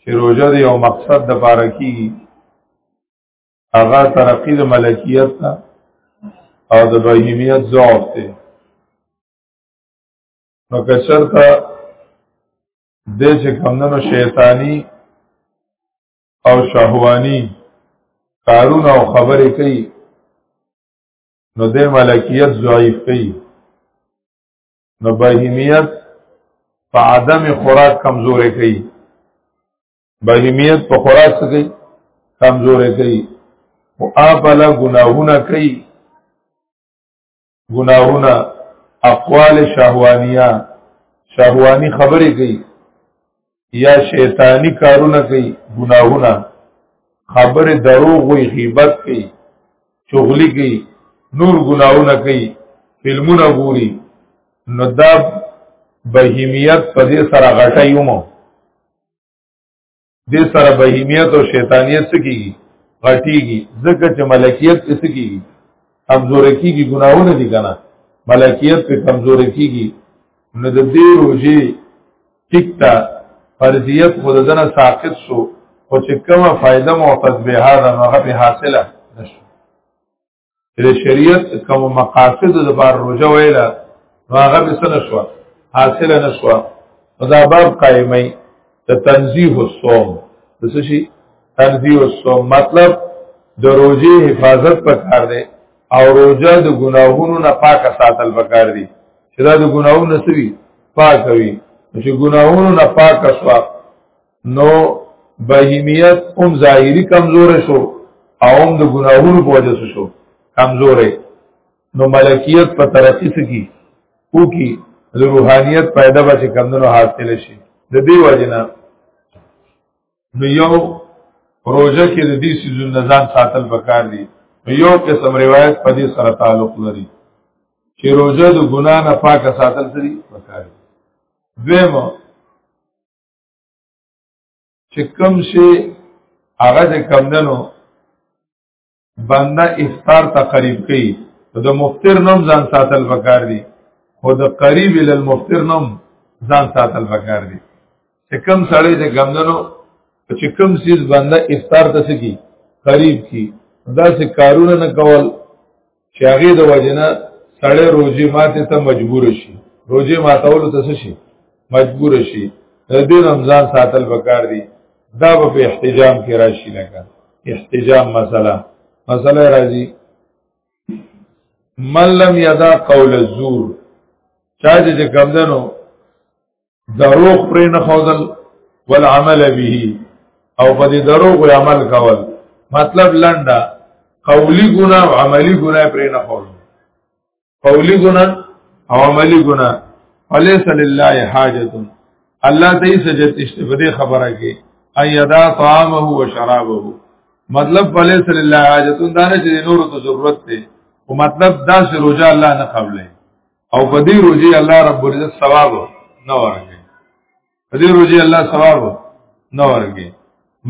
چې روژه دی او مقصد د پاره کیږي هغه ترقی د ملکیت ته او د بهیمیت ضعف ته نو که چرته د چې کمندونو شیطانی او شهوانی کارونه او خبرې کوي نو د ملکیت ضعیف کوي نو بهیمیت په عدم خوراک کمزورې کوي بهیمیت په خوراک څه کوي کمزورې کوي او اپلا ګناهونه کوي ګناهونه اقوال شهوانیه شهوانی خبرې کوي یا شیطانی کارونه کوي ګناهونه خبر دروغ وي غیبت کوي چغلی کوي نور ګناهونه کوي فلمونه ګوري نو دا بهیمیت په دې سره غټي ومو دې سره بهیمیت او شیطانیت سکیږي غټیږي ځکه چې ملکیت سکیږي کمزور کیږي ګناهونه دي کنه ملکیت په کمزور کیږي نو د دې روزي ټیک تا فرضیت خود دنه ساقط شو او چې کومه فائدہ معتد به هغه هغه به حاصله نشو د شریعت کوم مقاصد د بار روزه ویلا هغه به سن شو حاصله نشو دا باب قائمای د تنزیه الصوم د څه شي تنزیه الصوم مطلب د روزي حفاظت پکار دی او روزه د ګناهونو نه پاکه ساتل پکار دی چې دا د ګناهونو سوي پاکوي چې ګناهونو نه پاک شوا نو بهیمیت هم ظاهری کمزور شو او هم د ګناهونو په وجه شو کمزور نو ملکیت په ترقی سکی او کی د روحانیت پیدا به کمندونو حاصل شي د دې وجه نه نو یو روزه کې د دې سيزون نزان ساتل پکار دي یو قسم روایت په دې سره تعلق لري چې روزه د ګنا نه پاکه ساتل سری پکار دي دویم چې کم شي هغه د کم دنو بنده افطار ته قریب کوي د مفطر نوم ځان ساتل پکار دي خو د قریب ال مفطر نوم ځان ساتل پکار دي چې کم سړی د ګمندنو چې کم سیز بنده افطار ته سکی قریب کی دا سه کارونه نه کول چې هغه د وجنه سړی روزي ماته ته مجبور شي روزي ماتول ته شي مجبور شي د دې رمضان ساتل وکړ دي دا په احتجام کې راشي لکه احتجام مسله مسله راځي من لم یدا قول الزور چا چې کمدنو دروغ پر نه خوذل والعمل به او په دې دروغ عمل کول مطلب لنډه قولی ګناه او عملی ګناه پر نه خوذل قولی ګنا او عملی ګنا وليس لله حاجت الله دې سجت استفاده خبره کې ايدا طعامه و شرابه مطلب وليس لله حاجت دا نه چې نور ته ضرورت دی او مطلب دا چې روزه الله نه قبلې او په دې روزي الله رب العزت ثواب نه ورکړي دې روزي الله ثواب نه ورګي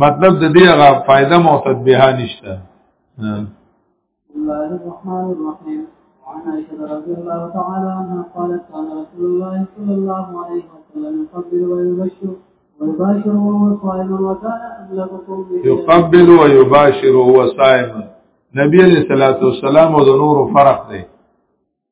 مطلب د دې هغه فائدہ معتد به نشته الله الرحمن الرحیم وعن عائشة رضي الله تعالى عنها قالت كان رسول الله صلى الله عليه وسلم يقبل ويبشر ويباشر وهو صائم وكان أغلبكم يقبل ويباشر وهو صائم نبی علیہ الصلوۃ والسلام او د نور فرق دی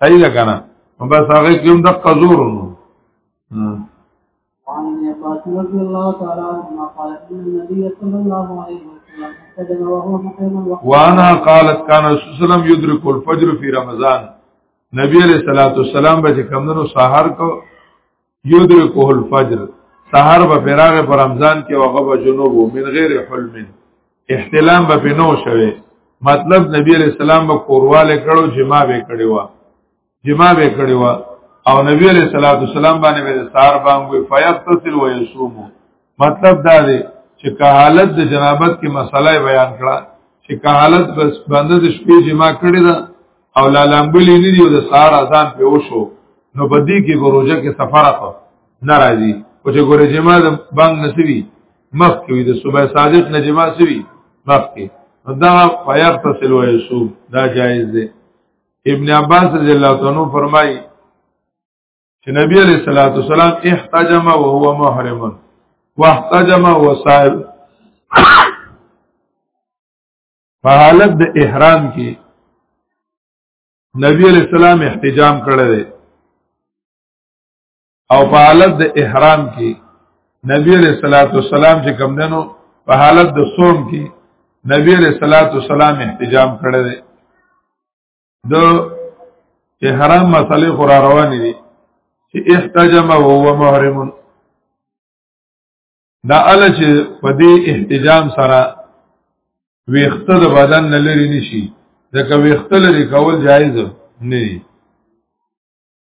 صحیح ده کنه نو بس هغه کوم د قزور نو وعن ابن عباس رضي الله تعالى عنهما قال ان النبي صلى الله عليه وسلم وانا قالت كان رسول الله صلی الله علیه وسلم يدرك الفجر في رمضان نبی علیہ الصلوۃ والسلام به کمنو سحر کو یدرکه الفجر سحر به فراغ پر رمضان کې وغه به جنوب من غیر حلم احتلام به پنو شوه مطلب نبی علیہ السلام به کورواله کړو جما به کړی و جما به کړی و او نبی علیہ الصلوۃ والسلام باندې به سحر باندې فیتصل و یصوم مطلب دا دی چې کهالت د جنابت کې مسله بیان کړه چې کهالت بس باندې د شپې جما کړی دا او لا لامبلی نه دی او د سار اذان په وشو نو بدی کې ګروجه کې سفر اخو ناراضي او چې ګورې جما د بنګ نسوي مخ کې د صبح صادق نه جما سوي مخ کې دا فیاق تصل و یسو دا جایز دی ابن عباس رضی الله تعالی فرمایي چې نبی علیہ الصلوۃ والسلام احتجم وهو محرم واحتجم وهو صائم په حالت د احرام کې نبی علیہ السلام احتجام کړی دی او په حالت د احرام کې نبی علیہ الصلوۃ والسلام چې کوم دنو په حالت د صوم کې نبی علیہ الصلوۃ والسلام احتجام کړی دی د احرام مسلې خو را روانې دي چې احتجم وهو محرم دا ال چې په دې احتجام سره ویخته د بدن نه لري نشي ځکه ویخته لري کول جایز نه دي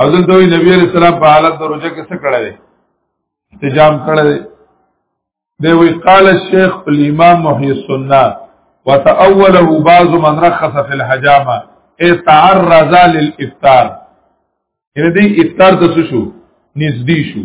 او دلته وی نبی علیہ السلام په حالت د روزه کې څه کړی دی احتجام کړی دی دی وی قال الشيخ الامام محي السنه وتاوله بعض من رخص في الحجامه اي تعرض للافطار یعنی دی افطار د شو نږدې شو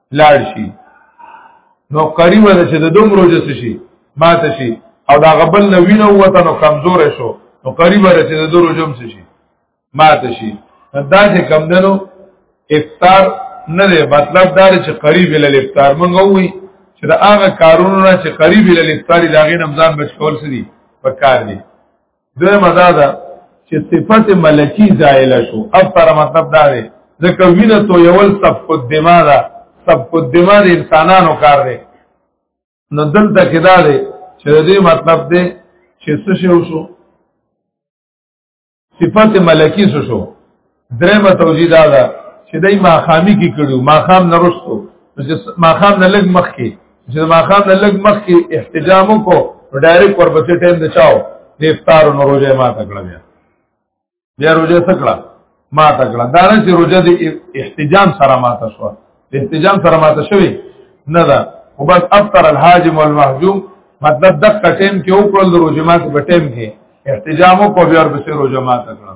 لاړ شي نو قریب ده چې د دومره جس شي ماته شي او دا غبل نه وینه وته نو کمزور شو نو قریب ده چې د دومره جم شي ماته شي دا چې کم دنو افطار نه دی مطلب دا چې قریب ال افطار مونږ وی چې دا هغه کارونه چې قریب ال افطار لاغې نمزان بچول سړي پکار دي دوی مدا ده چې صفت ملکی زائل شو اب سره مطلب دا دی ځکه وینه تو یول سب کو دماغ ده سب کو دماغ انسانانو کار دی نو دلته کې دا دی چې دې مطلب دی چې څه شو صفت ملکی شو درېمه توجیه دا ده چې دای ما خامي کې کړو ما خام نه رسو چې ما خام نه لګ مخ کې چې ما خام نه لګ مخ کې احتجام کو ډایرک ورپسې ټیم د چاو د افطار نو روزه ما تکړه بیا بیا روزه تکړه ما تکړه دا نه چې روزه د احتجام سره ما تشو د احتجام سره ما تشوي نه ده او بس افطر الحاجم والمحجوم مطلب د ټیم کې او کول د روزه ما په ټیم کې احتجام کو بیا ورپسې روزه ما تکړه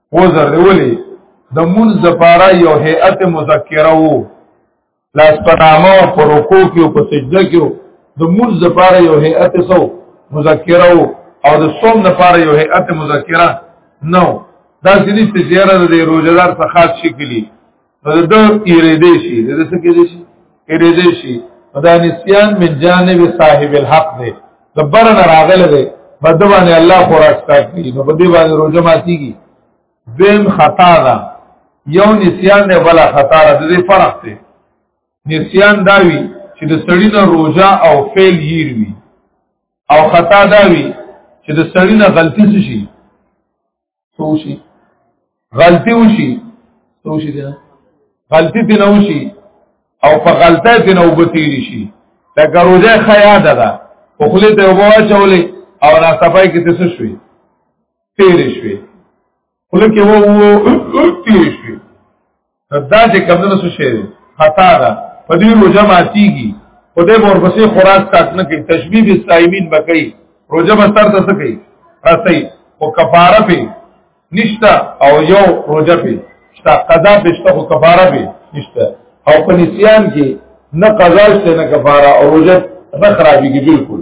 وزر دی ولی د منځ لپاره یو هيئت مذکره وو لاس پنامه او پر رکوع کې او په سجده کې د منځ لپاره یو هيئت سو مذکره وو او د صوم لپاره یو هيئت مذکره نو دا ځینې چې زیاره د روزدار څخه خاص شي کلی نو دا ایرې دې شي د څه کې دې شي ایرې دې شي دا نسیان من جانب صاحب الحق دې دبر نه راغله دې بدوانه الله خوراک تاکي نو بدی باندې روزه ماتيږي دیم خطا ده یو نسیان نه ولا خطا ده دې فرق دی نسیان داوی چې د سړی نه روزه او فعل یې وي او خطا داوی چې د سړی نه غلطی شي سوشي غلطي وشي سوشي دي غلطي دي نه وشي او په غلطه دي نه وبتيري شي دا ګروزه خیا ده دا په خله ته وواچولې او را صفای کې تاسو شوي تیر شوي خله کې وو تیر شوي دا چې کمونه څه شي خطا ده په دې روزه ماتيږي په دې ورپسې خوراک تاک نه کوي تشبيه به صائمین بکې روزه به تر تاسو کوي راځي او کفاره به نشتا او یو روزه به شتا قضا به شتا او کفاره به نشتا او په نسیان کې نه قضا شته نه کفاره او روزه نه خرابېږي بالکل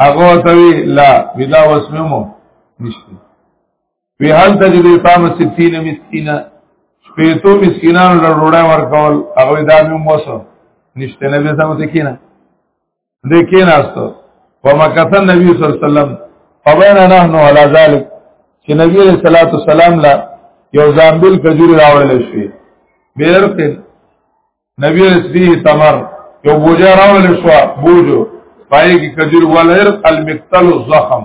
هغه توی لا بلا وسمو نشته وی هل تجد طعام 60 مسکینا شپېتو مسکینان له روړا ورکول هغه دا مې موسو نشته نبی سم ته کینا دې کیناستو ومکثن نبی صلی الله علیه وسلم فبین نحنو علی ذلک چې نبی علیہ الصلوۃ والسلام لا یو زامبل کجور راوړل شوی بیرته نبی رسبیه تمر یو بوجه راول شو بوجو پای کې کجور ولر المقتل الزخم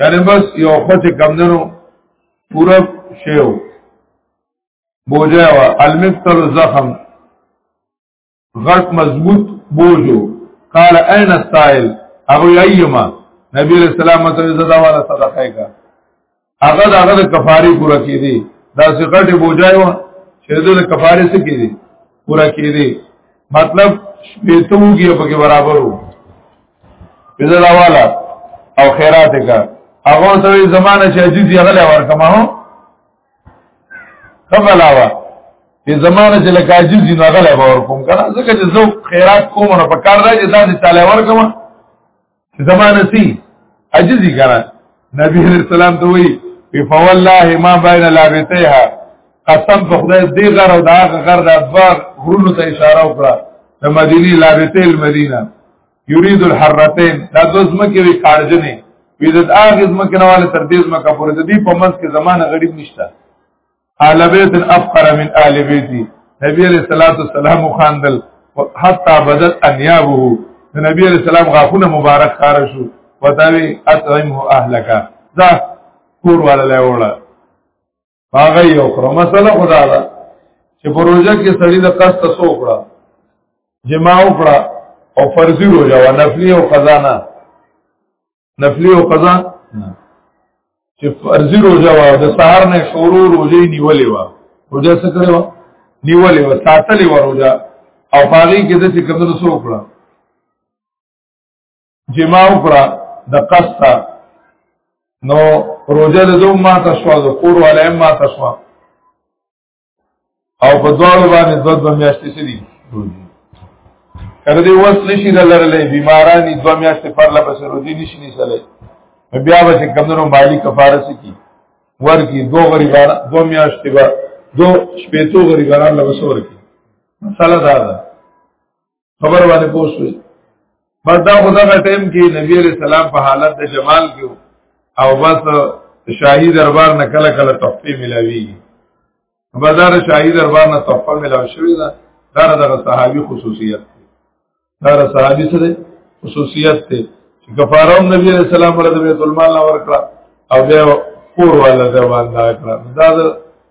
یعنی بس یو خط کمندنو پورا شیو بوجه وا المقتل الزخم غټ مضبوط بوجو قال اين السائل ابو ايما نبی رسول الله صلی الله علیه وسلم صدقه کا هغه د هغه د کفاره پوره کیدی دا څه غټه بوجای و چې د کفاره څه کیدی پوره کیدی مطلب شپېته وږي په کې برابر وو بذل والا او خیرات کا هغه ته زمانہ چې عجیز یې غلې ورکما هو کملا وا په زمانه چې لکه عجز نه غلې باور کوم کنه ځکه چې زه خیرات کوم نه پکار راځي دا چې تعالی ورکم زمانه سي عجزي کړه نبی عليه السلام ته وی فوالله ما بين لابتيها قسم په خدای دې غر او دا غر د ادوار غرونو ته اشاره وکړه د مدینی لابته المدینه یرید الحرتين دا د زمکه وی کارجنې وی د اغه زمکه نواله تر دې زمکه پورې د دې په منځ کې زمانه غریب نشته آل بیت افقر من آل بیتی نبی علیہ الصلوۃ والسلام خواندل حتا بدت انیابه نبی علیہ السلام غافونه مبارک خار شو وتاوی اطعمه اهلک دا کور والا له وړه هغه یو خره مسله خدا دا چې پروژه کې سړی د قصد سو کړه جما وکړه او فرضي روزه او نفلي او قضا نه نفلی او قضا چې فرضي روزه وا د سهار نه شروع روزه نیولې وا روزه څه کړې وا نیولې وا ساتلې وا روزه او پاغي کې د څه کمنو سو وکړه جما وکړه د قصتا نو روزه د دوم ما تاسو د کور ولې ما تاسو او په دواړو باندې دوه دوه میاشتې سړي روزي کله دې وس نشي لرلې بیمارانی دوه میاشتې پر لا پس روزي نشي نشلې بیا به چې کمنو مالی کفاره سکی ورکی دو غریبان دو میاشتې به دو شپېتو غریبانو له وسور کی مساله دا ده خبر باندې پوښتنه بس دا خدا کا ټیم کې نبی علیہ السلام په حالت د جمال کې او بس شاهي دربار نه کله کله تحفه ملاوي بازار شاهي دربار نه تحفه ملاو شوې ده دا د صحابي خصوصیت ده دا صحابي سره خصوصیت ده چې کفاره هم نبی علیہ السلام ورته بیت المال ورکړه او بیا کور والا ځوان دا کړه دا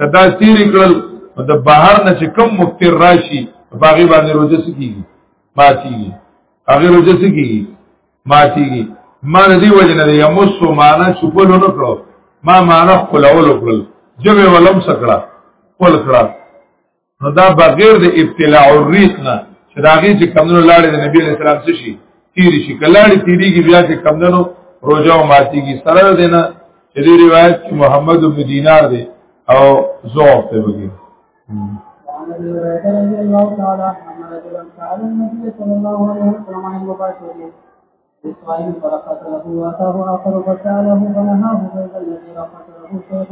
کدا سیر کړل د بهر نه چې کم مفتر راشي باغی باندې روزه سکیږي ماتیږي هغه روزه سکیږي ماتیږي ما نه دی وجه نه دی یمس معنا چپل نه کړو ما معنا خپل اول کړل جمع ولم سکړه خپل کړه نو دا بغیر د ابتلاع الريق نه چې دا غي چې کمنو لاړې د نبی عليه السلام څه شي تیری شي کلاړې تیریږي بیا چې کمنو روزه او ماتيږي سره دینه چې دی روایت کې محمد بن دینار دی او زوف ته وګي الله تعالی محمد رسول الله صلی الله علیه وسلم إسماعيل فرقتله وأتاه آخر فسأله فنهاه بين الذي رقتله شيخ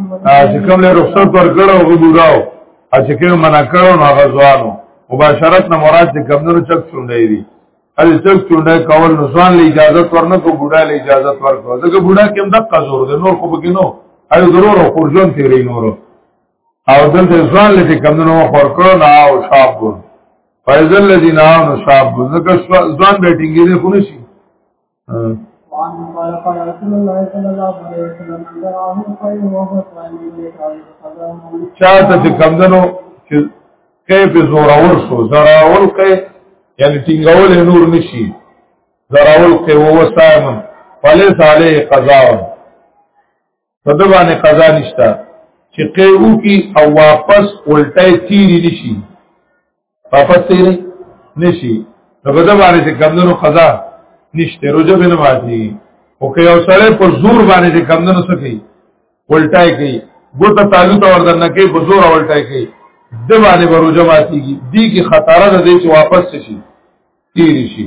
چې کوم له رخصت پر کړو او ګوراو چې کوم منا کړو نو هغه ځوانو مباشرت نه مراد چې کمنو چک څونډې دي ال چک څونډې کول نو ځوان له اجازه ورنه کو ګوډا له اجازه ورکو ځکه ګوډا کې هم د قزور د نور خو بګینو اي ضرور خورجون تیرې نورو او دلته ځوان لته کمونو خور کړو نه او شاب ګور فیض الذین آمنو شاب ګور ځکه ځوان به ټینګې نه خونی شي قال قال رسول الله صلى الله عليه وسلم من دراه خير وهو صائم يقال چاته چې کمندنو چې کیف زوراور شو زراول کې یعنی ټینګول نور نشي زراول کې وو صائم فلس علی قضاء په د باندې قضا نشته چې قیو کی او واپس الټه تیری نشي واپس تیری نشي نو په د باندې چې کمندونو قضا نشته روزه به نه ماتي او که یو سره په زور باندې چې کمندونو سکی الټه کوي ګوته تعلق اور د نکې په زور الټه کوي د باندې بروجه ماتيږي دي کې خطر ده چې واپس شي تیر شي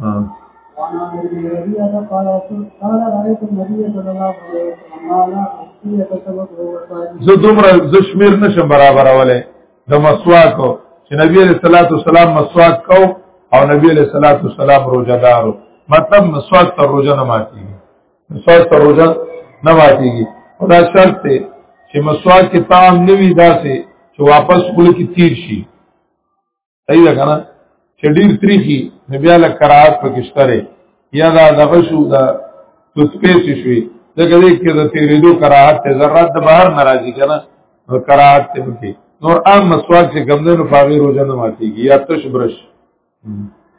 وعن ابي ربيعه قال قال رايت النبي صلى الله عليه وسلم قال احكي تسبب هو زه دومره زشمیر نشم برابرولې د مسواک چې نبی عليه الصلاه والسلام مسواک کو او نبی عليه الصلاه والسلام روزدارو مطلب مسواک تر روزه نه ماتي مسواک تر روزه نه ماتيږي دا شرط دی چې مسواک کې طعم نه وي داسې چې واپس خپل کې تیر شي صحیح ده کنه چې ډیر تریخي نو بیا له کراهت پکې شتره یا دا دغه شو دا تسپیس شوي دغه دې کې د تیرېدو کراهت ته ضرورت د بهر ناراضي کنه نو کراهت ته پکې نور عام مسواک چې ګمده نو فقیر روزه نه ماتيږي یا تش برش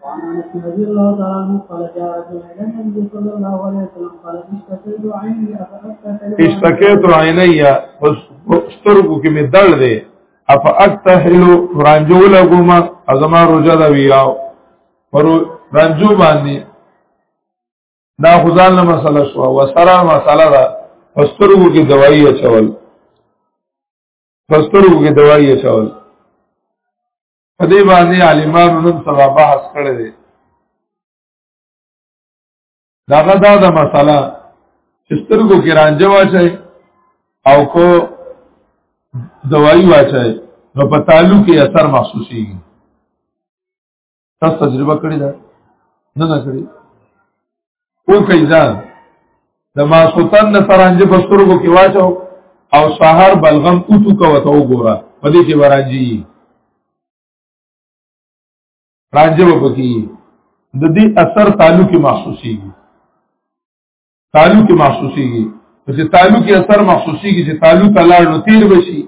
وعن انس رضي الله تعالى عنه قال جاء رجل الى النبي صلى الله عليه وسلم قال اشتكيت عيني اشتكيت عيني استرګو کې مې دړ دی اف اکتحلو رانجو لګوما ازما روزه دا ویاو پر رانجو باندې دا خدان له مسله شو او سره مسله دا پسترګو کې دوايي اچول پسترګو کې دوايي اچول په دې باندې عالمانو نن سبا بحث کړی دی دا غدا دا مسله چې سترګو کې رانجه واچي او کو دوايي واچي نو په تعلق کې اثر محسوسيږي تاسو تجربه کړی دا نه نه کړی او کوي ځان د ماسوتن نه سرانجه په سترګو کې واچو او سحر بلغم اوتو کو ته وګوره په دې کې ورانجي رانجه به پکې د دې اثر تعلق محسوسيږي تعلق محسوسيږي چې تعلق اثر محسوسيږي چې تعلق لاړ نو تیر بشي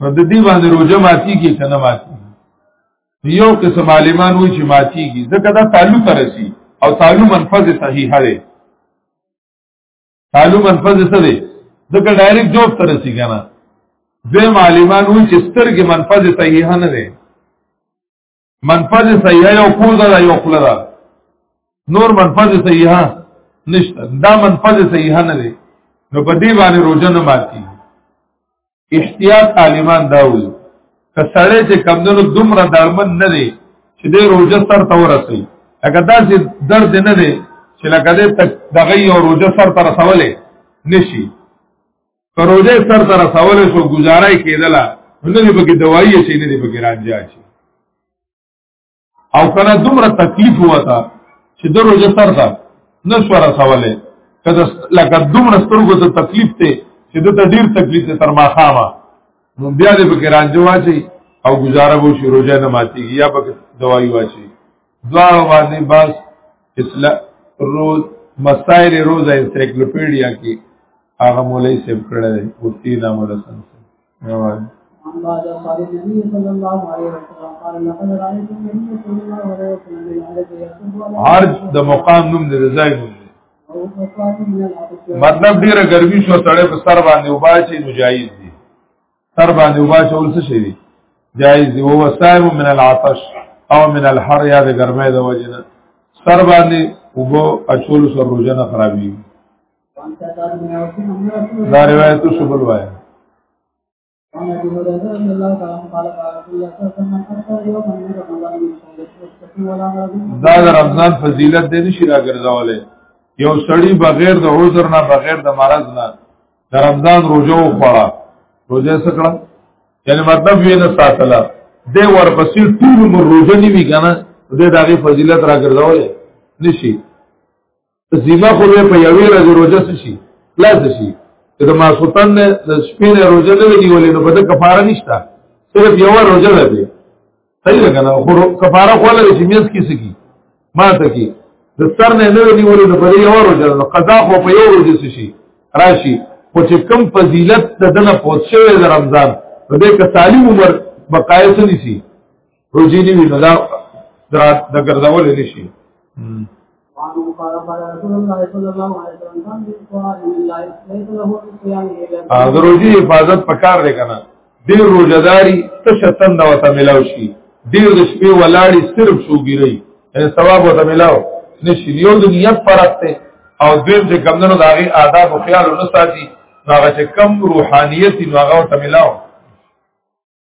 نو د دې باندې روزه ماتي کې کنه ماتي یو قسم عالمان وی چې ماتي کې ځکه دا تعلق رسی او تعلق منفذ صحیح دی تعلم الفاظ څه دی دغه ډایرکټ جواب تر رسی کنه دوی معلمان وی چې سترګې منفذ صحیح نه دی منفذ صحیح یو پوز دا یو خپل دا نور منفذ صحیح نشته دا منفذ صحیح نه دی نو په دې باندې روزه نه ماتي احتیاط عالمان دا وي که سړی چې کمدنو دومره درمن نه دی چې د روزه سر ته ورسي اګه دا چې درد نه دی چې لکه دې تک دغه یو روزه سر ته رسولې نشي که روزه سر ته رسولې شو گزارای کېدله نو دې پکې دوايي شي نه دې پکې راځي او کنه دومره تکلیف وتا چې د روزه سر ته نشوره سواله کله لکه دومره سترګو ته تکلیف ته چې د ته ډیر تکلیف ته تر ماخامه نو بیا دې پکې رانجو واچي او گزاره وو شي روزه نه ماتي یا پکې دوايي واچي دوا باندې بس اسلام روز مسائل روزه انسایکلوپیډیا کې هغه مولای سیب کړه مفتی نام ولسن روان عن بعض أصحاب النبي صلى الله عليه وسلم قال لقد رأيت النبي صلى الله عليه وسلم بالعرب يصب عرض د مقام نوم د ځای نوم مطلب ډیره ګرمي شو سړی په سر باندې وباچي نو جایز دي سر باندې وباچي اول څه شي جایز دي او وسائم من العطش او من الحر یا د ګرمۍ د وجنه سر باندې وبو اچول سر روزنه خرابي دا روایت شو بل وای عن ابي هريره رضي الله تعالى عنه قال قال رسول الله صلى الله عليه وسلم اكثر يوم من رمضان من دا د رمضان فضیلت دې نشي راګرځولې یو سړی بغیر د عذر نه بغیر د مرض نه د رمضان روزه وخوړه روزه سکړه یعنی مطلب یې نه ساتله د ورپسې ټول مر روزه نیوي کنه د دغه فضیلت راګرځولې نشي زیمه خو به په یوې ورځ روزه شي خلاص شي چې د ماسوتن نه د شپې نه روزه نه نیولې نو په دې کفاره نشته صرف یو روزه ده به صحیح ده کنه خو کفاره خو لري چې میس کې سکی ما ته کې د سر نه نه نیولې نو په دې یو روزه ده قضا خو په یو روزه شي راشي خو چې کم فضیلت د دنه پوت شوی د رمضان په دې کې سالم عمر بقایت نشي روزي نه وي دا د ګرځول نه شي د روزي حفاظت پکار دی کنه ډیر روزداري تشتن دا وته ملاو شي ډیر د شپې ولاړی صرف شوګیری ان ثواب وته ملاو نشي یو د نیت فرق ته او دویم چې کمندونو د هغه آداب او خیال نه ساتي هغه چې کم روحانيت نو هغه ته ملاو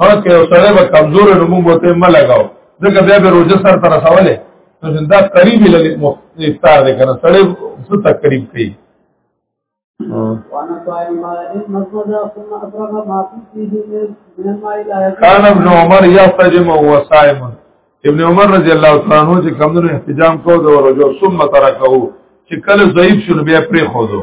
ها که یو سره به کمزور نو موږ ته مې لگاو ځکه بیا به روزه سره تر سواله نو دا قریب لګ افطار دی کنه سړی څه تقریب کوي کان ابن عمر یحتجم وهو صائم ابن عمر رضی الله تعالی عنہ چې کمونو احتجام کو د ورجو ثم ترکه چې کله ضعیف شول بیا پرې خو دو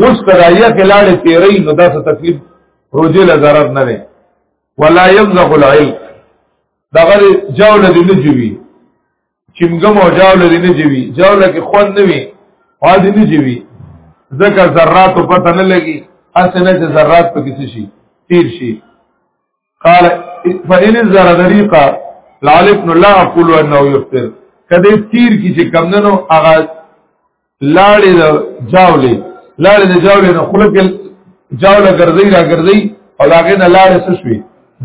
اوس کدا یې خلاله تیرې نو دا څه تکلیف روزه له ضرر نه وي ولا يمزغ العلم دا غل جاول دې نه جوي چمګم او جاول دې نه جوي جاول کې خون نه وي او دې نه جوي ذکر ذرات پته نه لګي اسنه چې ذرات په کسی شي تیر شي قال فإن الزر طريقه لعلف نو لا اقول انه يفطر کده تیر کی چې کم نه نو هغه لاړې د جاولې لاړې د جاولې نو خلک جاوله ګرځي را ګرځي او هغه نه لاړې څه شوي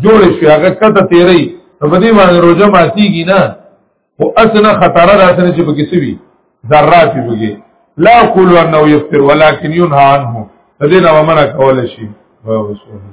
جوړ شي هغه کته تیری نو په دې باندې روزه ماتيږي نه او اسنه خطر راسنه چې پکې سوي ذرات پکې لا اقول انه يفطر ولكن ينهى عنه دې نه ومنه کول شي وای وسو